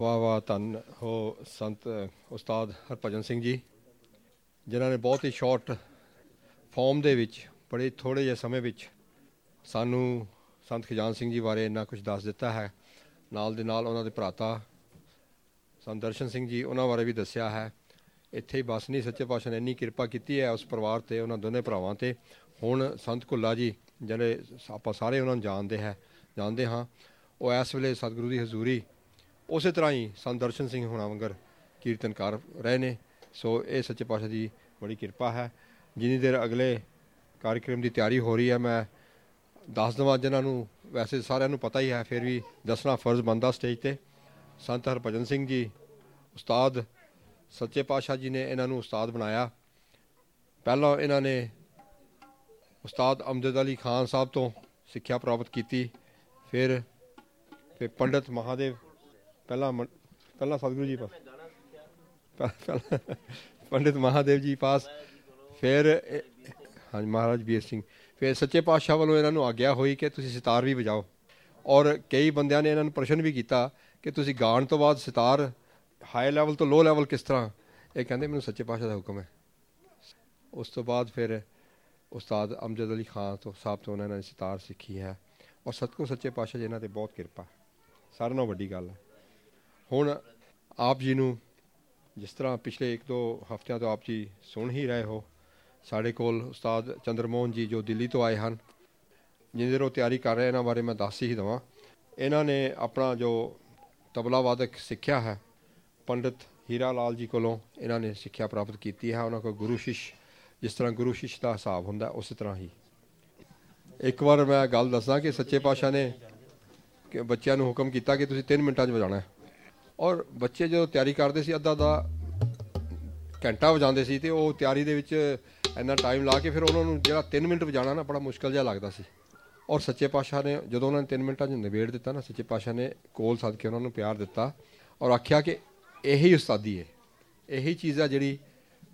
ਵਾਹ ਵਾਹ ਧੰਨ ਹੋ ਸੰਤ, ਉਸਤਾਦ ਹਰਭਜਨ ਸਿੰਘ ਜੀ, ਜਿਨ੍ਹਾਂ ਨੇ ਬਹੁਤ ਹੀ ਸ਼ਾਰਟ ਫਾਰਮ ਦੇ ਵਿੱਚ, ਬੜੇ ਥੋੜੇ ਜਿਹੇ ਸਮੇਂ ਵਿੱਚ ਸਾਨੂੰ ਸੰਤ ਖਜਾਨ ਸਿੰਘ ਜੀ ਬਾਰੇ ਇੰਨਾ ਕੁਝ ਦੱਸ ਦਿੱਤਾ ਹੈ। ਨਾਲ ਦੇ ਨਾਲ ਉਹਨਾਂ ਦੇ ਭਰਾਤਾ ਸੰਤ ਦਰਸ਼ਨ ਸਿੰਘ ਜੀ ਉਹਨਾਂ ਬਾਰੇ ਵੀ ਦੱਸਿਆ ਹੈ। ਇੱਥੇ ਹੀ ਬਸ ਨਹੀਂ, ਸੱਚੇ ਪਾਤਸ਼ਾਹ ਨੇ ਇੰਨੀ ਕਿਰਪਾ ਕੀਤੀ ਹੈ ਉਸ ਪਰਿਵਾਰ ਤੇ, ਉਹਨਾਂ ਦੋਨੇ ਭਰਾਵਾਂ ਤੇ। ਹੁਣ ਸੰਤ ਕੁੱਲਾ ਜੀ, ਜਿਹੜੇ ਆਪਾਂ ਸਾਰੇ ਉਹਨਾਂ ਨੂੰ ਜਾਣਦੇ ਹੈ, ਜਾਣਦੇ ਹਾਂ, ਉਹ ਇਸ ਵੇਲੇ ਸਤਿਗੁਰੂ ਦੀ ਹਜ਼ੂਰੀ ਉਸੇ ਤਰ੍ਹਾਂ ਹੀ ਸੰਤ ਦਰਸ਼ਨ ਸਿੰਘ ਹੋਣਾ ਵਾਂਗਰ ਕੀਰਤਨਕਾਰ ਰਹੇ ਨੇ। ਸੋ ਇਹ ਸੱਚੇ ਪਾਤਸ਼ਾਹ ਦੀ ਬੜੀ ਕਿਰਪਾ ਹੈ। ਜਿੰਨੀ ਦੇਰ ਅਗਲੇ ਕਾਰਜਕ੍ਰਮ ਦੀ ਤਿਆਰੀ ਹੋ ਰਹੀ ਹੈ, ਮੈਂ ਦੱਸ ਦਵਾਂ ਜਿਨ੍ਹਾਂ ਨੂੰ ਵੈਸੇ ਸਾਰਿਆਂ ਨੂੰ ਪਤਾ ਹੀ ਹੈ, ਫਿਰ ਵੀ ਦੱਸਣਾ ਫਰਜ਼ ਬੰਦਾ ਸਟੇਜ ਤੇ। ਸੰਤ ਹਰਭਜਨ ਸਿੰਘ ਜੀ, ਉਸਤਾਦ ਸੱਚੇ ਪਾਤਸ਼ਾਹ ਜੀ ਨੇ ਇਹਨਾਂ ਨੂੰ ਉਸਤਾਦ ਬਣਾਇਆ। ਪਹਿਲਾਂ ਇਹਨਾਂ ਨੇ ਉਸਤਾਦ ਅਮਜਦ ਅਲੀ ਖਾਨ ਸਾਹਿਬ ਤੋਂ ਸਿੱਖਿਆ ਪ੍ਰਾਪਤ ਕੀਤੀ। ਫਿਰ ਫਿਰ ਪੰਡਤ ਮਹਾਦੇਵ ਪਹਿਲਾਂ ਮੰ- ਪਹਿਲਾਂ ਸਤਿਗੁਰੂ ਜੀ ਪਾਸ ਪਹਿਲਾਂ ਪੰਡਿਤ ਮਹਾਦੇਵ ਜੀ ਪਾਸ, ਫਿਰ ਇਹ- ਹਾਂਜੀ ਮਹਾਰਾਜ ਵੀਰ ਸਿੰਘ, ਫਿਰ ਸੱਚੇ ਪਾਤਸ਼ਾਹ ਵੱਲੋਂ ਇਹਨਾਂ ਨੂੰ ਆਗਿਆ ਹੋਈ ਕਿ ਤੁਸੀਂ ਸਿਤਾਰ ਵੀ ਵਜਾਓ। ਔਰ ਕਈ ਬੰਦਿਆਂ ਨੇ ਇਹਨਾਂ ਨੂੰ ਪ੍ਰਸ਼ਨ ਵੀ ਕੀਤਾ ਕਿ ਤੁਸੀਂ ਗਾਣ ਤੋਂ ਬਾਅਦ ਸਿਤਾਰ ਹਾਈ ਲੈਵਲ ਤੋਂ ਲੋ ਲੈਵਲ ਕਿਸ ਤਰ੍ਹਾਂ? ਇਹ ਕਹਿੰਦੇ ਮੈਨੂੰ ਸੱਚੇ ਪਾਤਸ਼ਾਹ ਦਾ ਹੁਕਮ ਹੈ। ਉਸ ਤੋਂ ਬਾਅਦ ਫਿਰ ਉਸਤਾਦ ਅਮਜਦ ਅਲੀ ਖਾਨ ਤੋਂ ਸਾਹਿਬ ਤੋਂ ਉਹਨਾਂ ਨੇ ਸਿਤਾਰ ਸਿੱਖੀ ਹੈ। ਔਰ ਸਤਿਗੁਰ ਸੱਚੇ ਪਾਤਸ਼ਾਹ ਜੀ ਇਹਨਾਂ ਤੇ ਬਹੁਤ ਕਿਰਪਾ। ਸਾਰਿਆਂ ਨਾਲੋਂ ਵੱਡੀ ਗੱਲ ਹੈ। ਹੁਣ ਆਪ ਜੀ ਨੂੰ ਜਿਸ ਤਰ੍ਹਾਂ ਪਿਛਲੇ 1-2 ਹਫ਼ਤਿਆਂ ਤੋਂ ਆਪ ਜੀ ਸੁਣ ਹੀ ਰਹੇ ਹੋ, ਸਾਡੇ ਕੋਲ ਉਸਤਾਦ ਚੰਦਰਮੋਹਨ ਜੀ ਜੋ ਦਿੱਲੀ ਤੋਂ ਆਏ ਹਨ, ਜਿੰਦੇ ਰੋ ਤਿਆਰੀ ਕਰ ਰਹੇ ਇਹਨਾਂ ਬਾਰੇ ਮੈਂ ਦੱਸ ਹੀ ਦਵਾਂ। ਇਹਨਾਂ ਨੇ ਆਪਣਾ ਜੋ ਤਬਲਾ ਵਾਦਕ ਸਿੱਖਿਆ ਹੈ, ਪੰਡਿਤ ਹੀਰਾ ਲਾਲ ਜੀ ਕੋਲੋਂ ਇਹਨਾਂ ਨੇ ਸਿੱਖਿਆ ਪ੍ਰਾਪਤ ਕੀਤੀ ਹੈ। ਉਹਨਾਂ ਕੋਲ ਗੁਰੂ ਸ਼ਿਸ਼, ਜਿਸ ਤਰ੍ਹਾਂ ਗੁਰੂ ਸ਼ਿਸ਼ ਦਾ ਹਿਸਾਬ ਹੁੰਦਾ, ਉਸੇ ਤਰ੍ਹਾਂ ਹੀ। ਇੱਕ ਵਾਰ ਮੈਂ ਗੱਲ ਦੱਸਦਾ ਕਿ ਸੱਚੇ ਪਾਤਸ਼ਾਹ ਨੇ ਕਿ ਬੱਚਿਆਂ ਨੂੰ ਹੁਕਮ ਕੀਤਾ ਕਿ ਤੁਸੀਂ 3 ਮਿੰਟਾਂ 'ਚ ਵਜਾਣਾ ਹੈ। ਔਰ ਬੱਚੇ ਜਦੋਂ ਤਿਆਰੀ ਕਰਦੇ ਸੀ ਅੱਧਾ ਦਾ ਘੰਟਾ ਵਜਾਉਂਦੇ ਸੀ ਤੇ ਉਹ ਤਿਆਰੀ ਦੇ ਵਿੱਚ ਇੰਨਾ ਟਾਈਮ ਲਾ ਕੇ ਫਿਰ ਉਹਨਾਂ ਨੂੰ ਜਿਹੜਾ 3 ਮਿੰਟ ਵਜਾਣਾ ਨਾ ਬੜਾ ਮੁਸ਼ਕਲ ਜਿਹਾ ਲੱਗਦਾ ਸੀ। ਔਰ ਸੱਚੇ ਪਾਤਸ਼ਾਹ ਨੇ ਜਦੋਂ ਉਹਨਾਂ ਨੇ 3 ਮਿੰਟਾਂ 'ਚ ਨਿਬੇੜ ਦਿੱਤਾ ਨਾ, ਸੱਚੇ ਪਾਤਸ਼ਾਹ ਨੇ ਕੋਲ ਸੱਦ ਕੇ ਉਹਨਾਂ ਨੂੰ ਪਿਆਰ ਦਿੱਤਾ ਔਰ ਆਖਿਆ ਕਿ ਇਹੀ ਉਸਤਾਦੀ ਹੈ। ਇਹੀ ਚੀਜ਼ ਆ ਜਿਹੜੀ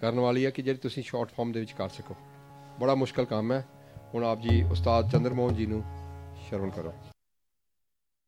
ਕਰਨ ਵਾਲੀ ਹੈ ਕਿ ਜਿਹੜੀ ਤੁਸੀਂ ਸ਼ਾਰਟ ਫਾਰਮ ਦੇ ਵਿੱਚ ਕਰ ਸਕੋ। ਬੜਾ ਮੁਸ਼ਕਲ ਕੰਮ ਹੈ। ਹੁਣ ਆਪ ਜੀ ਉਸਤਾਦ ਚੰਦਰਮੋਹਨ ਜੀ ਨੂੰ ਸ਼ਰਵਣ ਕਰੋ।